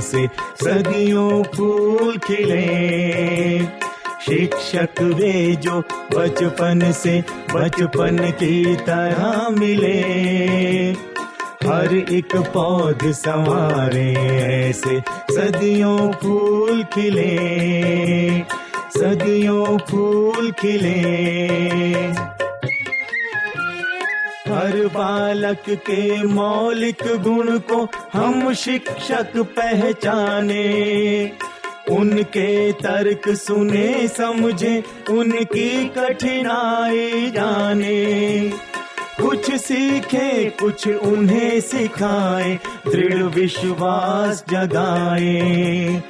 ऐसे सदियों फूल खिले। शिक्षक वे जो बचपन से बचपन की तरह मिले। हर एक पौध संवारे ऐसे सदियों फूल खिले। सदियों फूल खिले। हर बालक के मौलिक गुण को हम शिक्षक पहचाने। उनके तर्क सुने, समझे, उनकी कठिनाई जाने। कुछ सीखे, कुछ उन्हें सिखाए, दृढ़ विश्वास जगाए।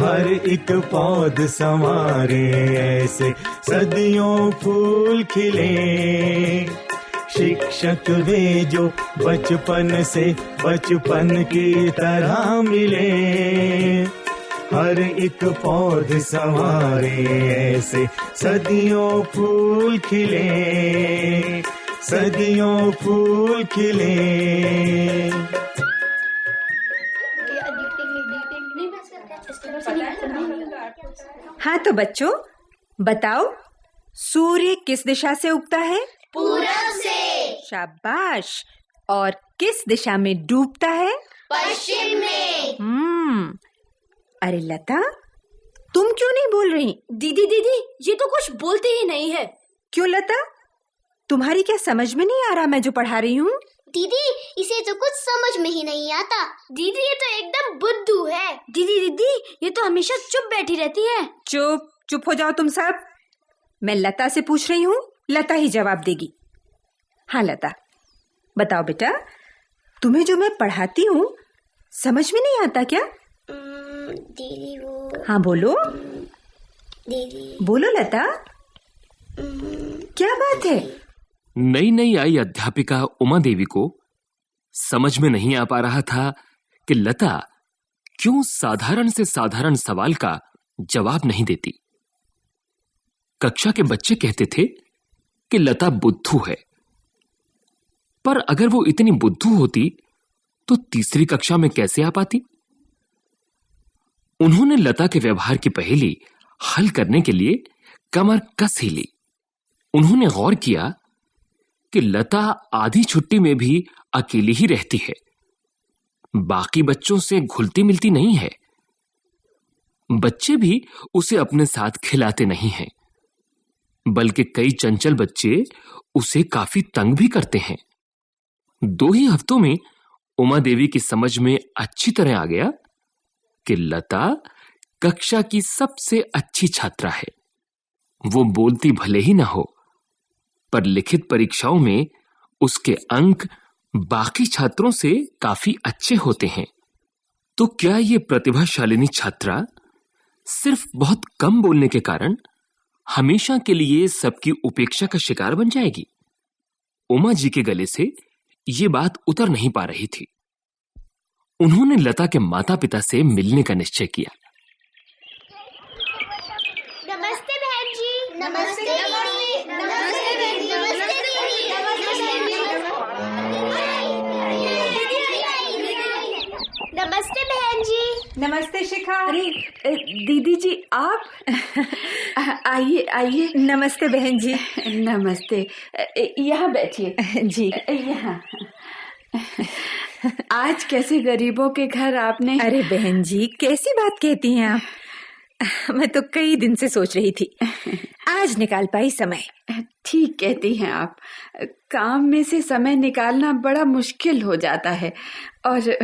हर एक पौध संवारे, ऐसे सदियों फूल खिले। शिक्षक वे जो बचपन से बचपन की तरह मिले। हर एक पौध संवारे ऐसे सदियों फूल खिले। सदियों फूल खिले। हाँ तो बच्चों, बताओ, सूर्य किस दिशा से उगता है? पूरब से। शाबाश। और किस दिशा में डूबता है? पश्चिम में। हम्म। अरे लता तुम क्यों नहीं बोल रही? दीदी दीदी ये तो कुछ बोलते ही नहीं है। क्यों लता? तुम्हारी क्या समझ में नहीं आ रहा मैं जो पढ़ा रही हूँ? दीदी इसे तो कुछ समझ में ही नहीं आता। दीदी ये तो एकदम बुद्धू है। दीदी दीदी ये तो हमेशा चुप बैठी रहती है। चुप चुप हो जाओ तुम सब। मैं लता से पूछ रही हूँ लता ही जवाब देगी। हाँ लता। बताओ बेटा तुम्हें जो मैं पढ़ाती हूँ समझ में नहीं आता क्या? दीदी वो हाँ बोलो। दीदी। बोलो लता। क्या बात है? नई नई आई अध्यापिका उमा देवी को समझ में नहीं आ पा रहा था कि लता क्यों साधारण से साधारण सवाल का जवाब नहीं देती। कक्षा के बच्चे कहते थे कि लता बुद्धू है। पर अगर वो इतनी बुद्धू होती तो तीसरी कक्षा में कैसे आ पाती? उन्होंने लता के व्यवहार की पहेली हल करने के लिए कमर कस ही ली। उन्होंने गौर किया कि लता आधी छुट्टी में भी अकेली ही रहती है। बाकी बच्चों से घुलती मिलती नहीं है। बच्चे भी उसे अपने साथ खिलाते नहीं हैं। बल्कि कई चंचल बच्चे उसे काफ़ी तंग भी करते हैं। दो ही हफ्तों में उमा देवी की समझ में अच्छी तरह आ गया कि लता कक्षा की सबसे अच्छी छात्रा है। वो बोलती भले ही ना हो, पर लिखित परीक्षाओं में उसके अंक बाकी छात्रों से काफ़ी अच्छे होते हैं। तो क्या ये प्रतिभाशालिनी छात्रा सिर्फ़ बहुत कम बोलने के कारण हमेशा के लिए सबकी उपेक्षा का शिकार बन जाएगी। उमा जी के गले से ये बात उतर नहीं पा रही थी। उन्होंने लता के माता पिता से मिलने का निश्चय किया। नमस्ते बहन जी। नमस्ते नमस्ते नमस्ते बहन जी। नमस्ते बहन जी। नमस्ते शिखा। अरे दीदी जी आप? आइए आइए। नमस्ते बहन जी। नमस्ते। यहाँ बैठिए। जी। यहाँ। आज कैसे गरीबों के घर आपने अरे बहन जी कैसी बात कहती हैं आप? मैं तो कई दिन से सोच रही थी। आज निकाल पाई समय। ठीक कहती हैं आप। काम में से समय निकालना बड़ा मुश्किल हो जाता है। और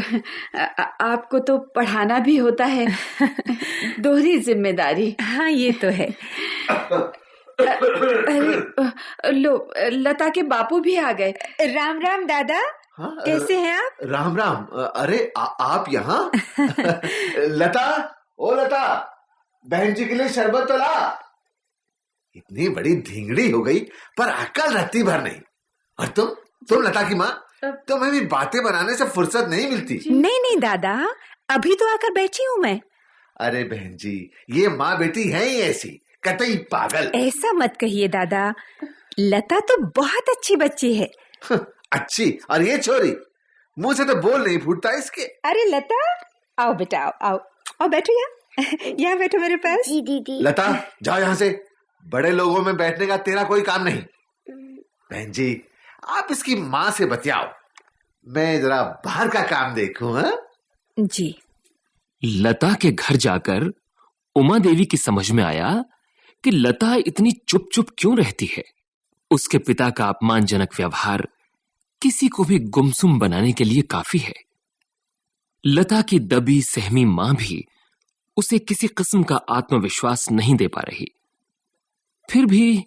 आ- आपको तो पढ़ाना भी होता है। दोहरी ज़िम्मेदारी। हाँ ये तो है। अरे लो लता के बापू भी आ गए। राम राम दादा। हाँ, कैसे हैं आप? राम राम। अरे आ, आप यहाँ? लता? ओ लता! बहन जी के लिए शरबत तो ला। इतनी बड़ी धींगड़ी हो गई पर अकल रहती भर नहीं। और तुम? तुम लता की माँ? तुम्हें भी बातें बनाने से फुर्सत नहीं मिलती। नहीं नहीं दादा अभी तो आकर बैठी हूँ मैं। अरे बहन जी ये माँ बेटी है ही ऐसी कतई पागल। ऐसा मत कहिए दादा। लता तो बहुत अच्छी बच्ची है अच्छी और ये छोरी मुँह से तो बोल नहीं फूटता इसके। अरे लता आओ बेटा आओ आओ आओ बैठो यहाँ। यहाँ बैठो मेरे पास। जी दीदी। लता जाओ यहाँ से। बड़े लोगों में बैठने का तेरा कोई काम नहीं। बहन जी आप इसकी माँ से बतियाओ। मैं जरा बाहर का काम देखूँ हाँ? जी। लता के घर जाकर उमा देवी की समझ में आया कि लता इतनी चुप चुप क्यों रहती है। उसके पिता का अपमानजनक व्यवहार किसी को भी गुमसुम बनाने के लिए काफ़ी है। लता की दबी सहमी माँ भी उसे किसी किस्म का आत्मविश्वास नहीं दे पा रही। फिर भी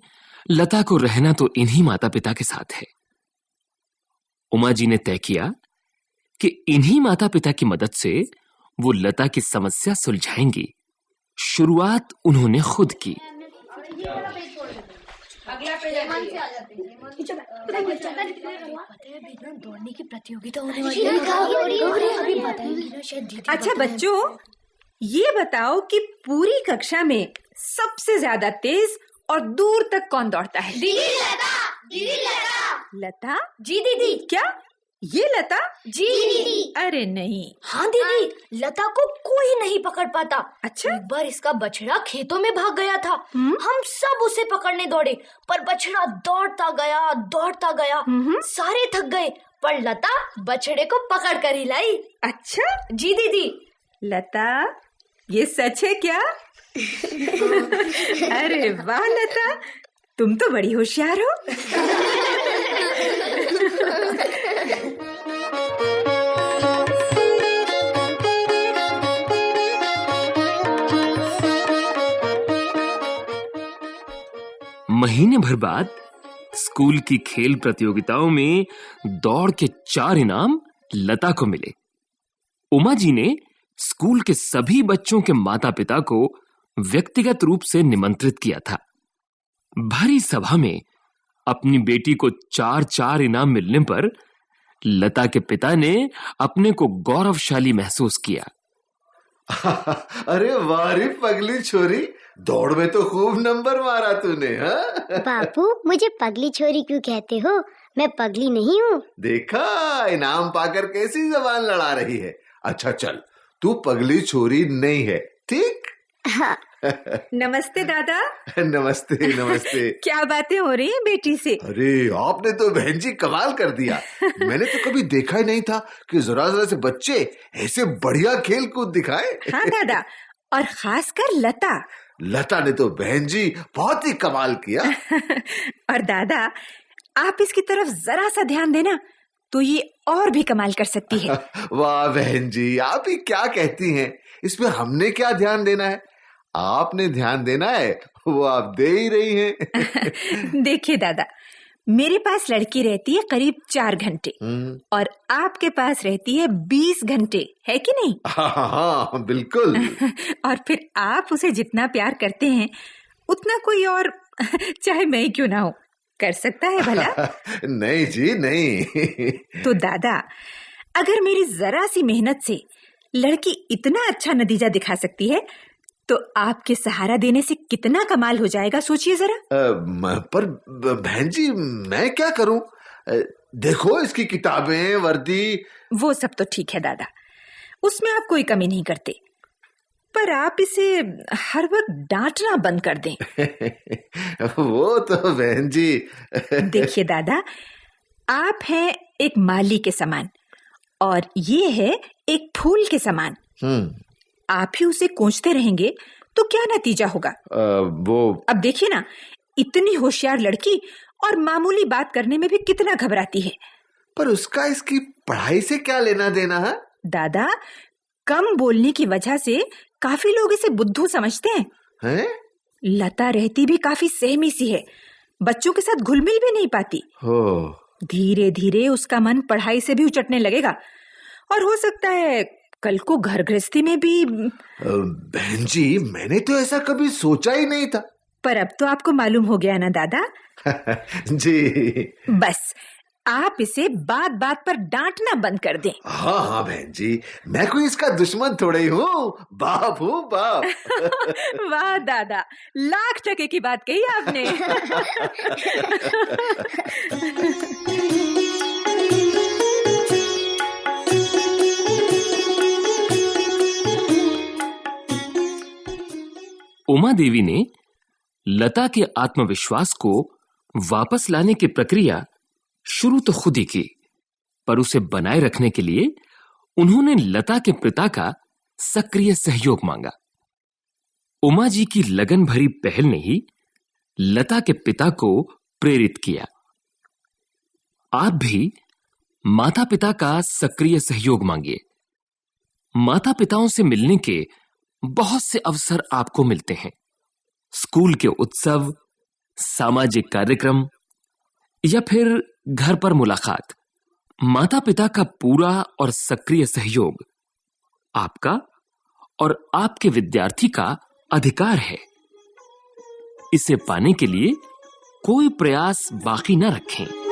लता को रहना तो इन्हीं माता पिता के साथ है। उमा जी ने तय किया कि इन्हीं माता पिता की मदद से वो लता की समस्या सुलझाएँगी। शुरुआत उन्होंने खुद की। अच्छा बच्चों ये बताओ कि पूरी कक्षा में सबसे ज़्यादा तेज और दूर तक कौन दौड़ता है? दीदी लता! दीदी लता! लता? जी दीदी। क्या? ये लता? जी दीदी। अरे नहीं। हाँ दीदी। लता को कोई नहीं पकड़ पाता। अच्छा। एक बार इसका बछड़ा खेतों में भाग गया था। हम्म? हम सब उसे पकड़ने दौड़े पर बछड़ा दौड़ता गया दौड़ता गया। सारे थक गए पर लता बछड़े को पकड़ कर ही लाई। अच्छा। जी दीदी। लता ये सच है क्या? अरे वाह, लता। तुम तो बड़ी होशियार हो। महीने भर बाद स्कूल की खेल प्रतियोगिताओं में दौड़ के चार इनाम लता को मिले। उमा जी ने स्कूल के सभी बच्चों के माता पिता को व्यक्तिगत रूप से निमंत्रित किया था। भारी सभा में अपनी बेटी को चार चार इनाम मिलने पर लता के पिता ने अपने को गौरवशाली महसूस किया। अरे वारी पगली छोरी दौड़ में तो खूब नंबर मारा तूने हाँ? बापू मुझे पगली छोरी क्यों कहते हो? मैं पगली नहीं हूँ। देखा इनाम पाकर कैसी जबान लड़ा रही है। अच्छा चल तू पगली छोरी नहीं है ठीक? हाँ नमस्ते दादा। नमस्ते नमस्ते। क्या बातें हो रही हैं बेटी से? अरे आपने तो बहन जी कमाल कर दिया। मैंने तो कभी देखा ही नहीं था कि जरा जरा से बच्चे ऐसे बढ़िया खेल कूद दिखाए। हाँ दादा और खासकर लता। लता ने तो बहन जी बहुत ही कमाल किया। और दादा आप इसकी तरफ़ जरा सा ध्यान देना तो ये और भी कमाल कर सकती है। वाह बहन जी आप ही क्या कहती हैं? इसमें हमने क्या ध्यान देना है? आपने ध्यान देना है वो आप दे ही रही हैं। देखिए दादा मेरे पास लड़की रहती है करीब चार घंटे हम्म, और आपके पास रहती है बीस घंटे है कि नहीं? हाँ हाँ बिल्कुल। और फिर आप उसे जितना प्यार करते हैं उतना कोई और चाहे मैं ही क्यों ना हो कर सकता है भला? नहीं जी नहीं। तो दादा अगर मेरी जरा सी मेहनत से लड़की इतना अच्छा नतीजा दिखा सकती है तो आपके सहारा देने से कितना कमाल हो जाएगा सोचिए जरा। पर बहन जी मैं क्या करूँ? देखो इसकी किताबें वर्दी। वो सब तो ठीक है दादा। उसमें आप कोई कमी नहीं करते। पर आप इसे हर वक्त डांटना बंद कर दें। वो तो बहन जी। देखिए दादा आप हैं एक माली के समान और ये है एक फूल के समान। हम्म। आप ही उसे कोंचते रहेंगे तो क्या नतीजा होगा? अ, वो अब देखिए ना इतनी होशियार लड़की और मामूली बात करने में भी कितना घबराती है। पर उसका इसकी पढ़ाई से क्या लेना देना है? दादा कम बोलने की वजह से काफ़ी लोग इसे बुद्धू समझते हैं। हैं? लता रहती भी काफ़ी सहमी सी है। बच्चों के साथ घुलमिल भी नहीं पाती। हो। धीरे धीरे उसका मन पढ़ाई से भी उचटने लगेगा। और हो सकता है कल को घर गृहस्थी में भी। बहन जी मैंने तो ऐसा कभी सोचा ही नहीं था। पर अब तो आपको मालूम हो गया ना दादा? जी। बस आप इसे बात बात पर डांटना बंद कर दें। हाँ हाँ बहन जी मैं कोई इसका दुश्मन थोड़े ही हूँ। बाप हूँ बाप। वाह दादा लाख टके की बात कही आपने। उमा देवी ने लता के आत्मविश्वास को वापस लाने की प्रक्रिया शुरू तो खुद ही की, पर उसे बनाए रखने के लिए उन्होंने लता के पिता का सक्रिय सहयोग मांगा। उमा जी की लगन भरी पहल ने ही लता के पिता को प्रेरित किया। आप भी माता पिता का सक्रिय सहयोग मांगिए। माता पिताओं से मिलने के बहुत से अवसर आपको मिलते हैं। स्कूल के उत्सव, सामाजिक कार्यक्रम, या फिर घर पर मुलाकात। माता पिता का पूरा और सक्रिय सहयोग आपका और आपके विद्यार्थी का अधिकार है। इसे पाने के लिए कोई प्रयास बाकी न रखें।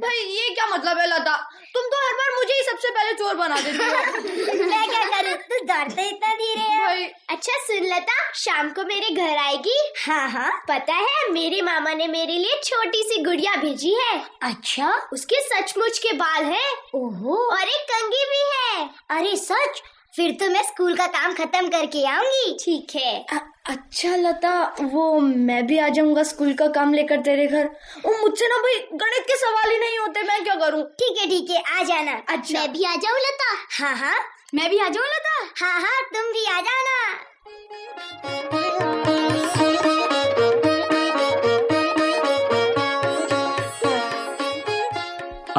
भाई ये क्या मतलब है लता? तुम तो हर बार मुझे ही सबसे पहले चोर बना देती हो। मैं क्या करूँ? तू दौड़ते इतना धीरे है। भाई। अच्छा सुन लता शाम को मेरे घर आएगी? हाँ हाँ। पता है मेरे मामा ने मेरे लिए छोटी सी गुड़िया भेजी है। अच्छा? उसके सचमुच के बाल है। ओहो। और एक कंगी भी है। अरे सच? फिर तो मैं स्कूल का काम खत्म करके आऊँगी। ठीक है। अच्छा लता वो मैं भी आ जाऊँगा स्कूल का काम लेकर तेरे घर। वो मुझसे ना भाई गणित के सवाल ही नहीं होते मैं क्या करूँ? ठीक है ठीक है आ जाना। अच्छा। मैं भी आ जाऊँ लता? हाँ हाँ। मैं भी आ जाऊँ लता? हाँ हाँ तुम भी आ जाना।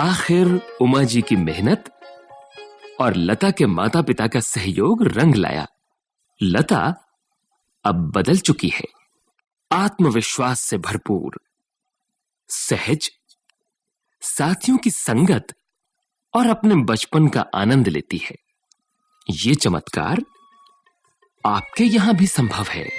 आखिर उमा जी की मेहनत और लता के माता पिता का सहयोग रंग लाया। लता अब बदल चुकी है। आत्मविश्वास से भरपूर। सहज। साथियों की संगत और अपने बचपन का आनंद लेती है। ये चमत्कार आपके यहाँ भी संभव है।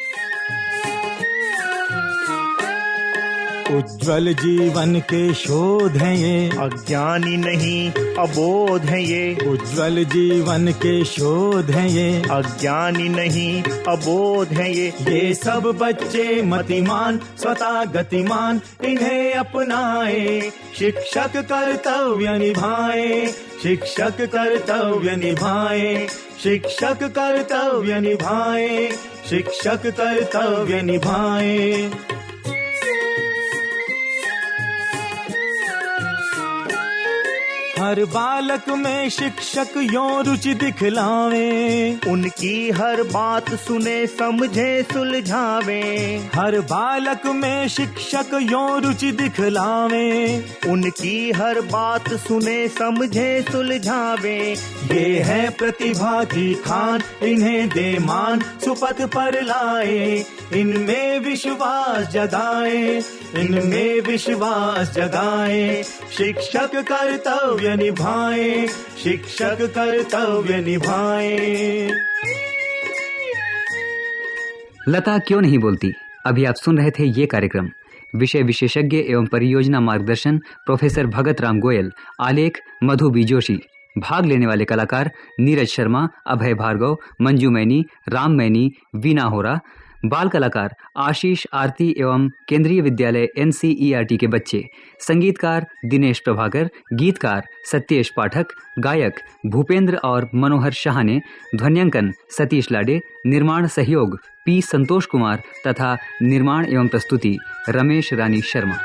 उज्जवल जीवन के शोध हैं ये। अज्ञानी नहीं अबोध है ये। उज्जवल जीवन के शोध हैं ये। अज्ञानी नहीं अबोध है ये। ये सब बच्चे मतिमान स्वतः गतिमान इन्हें अपनाए। शिक्षक कर्तव्य निभाए शिक्षक कर्तव्य निभाए। शिक्षक कर्तव्य निभाए शिक्षक कर्तव्य निभाए। हर बालक में शिक्षक यो रुचि दिखलावे। उनकी हर बात सुने समझे सुलझावे। हर बालक में शिक्षक यो रुचि दिखलावे। उनकी हर बात सुने समझे सुलझावे। ये है प्रतिभा की खान इन्हें दे मान सुपथ पर लाए। इनमें विश्वास जगाए इनमें विश्वास जगाए। शिक्षक कर्तव्य निभाए, शिक्षक कर्तव्य निभाए। लता क्यों नहीं बोलती? अभी आप सुन रहे थे ये कार्यक्रम। विषय विशेषज्ञ एवं परियोजना मार्गदर्शन, प्रोफेसर भगत राम गोयल, आलेख मधु बी जोशी। भाग लेने वाले कलाकार नीरज शर्मा, अभय भार्गव, मंजू मैनी, राम मैनी, वीना होरा बाल कलाकार आशीष आरती एवं केंद्रीय विद्यालय एनसीईआरटी के बच्चे, संगीतकार दिनेश प्रभाकर, गीतकार सत्येश पाठक, गायक भूपेंद्र और मनोहर शाह ने ध्वन्यांकन सतीश लाडे, निर्माण सहयोग पी संतोष कुमार तथा निर्माण एवं प्रस्तुति रमेश रानी शर्मा।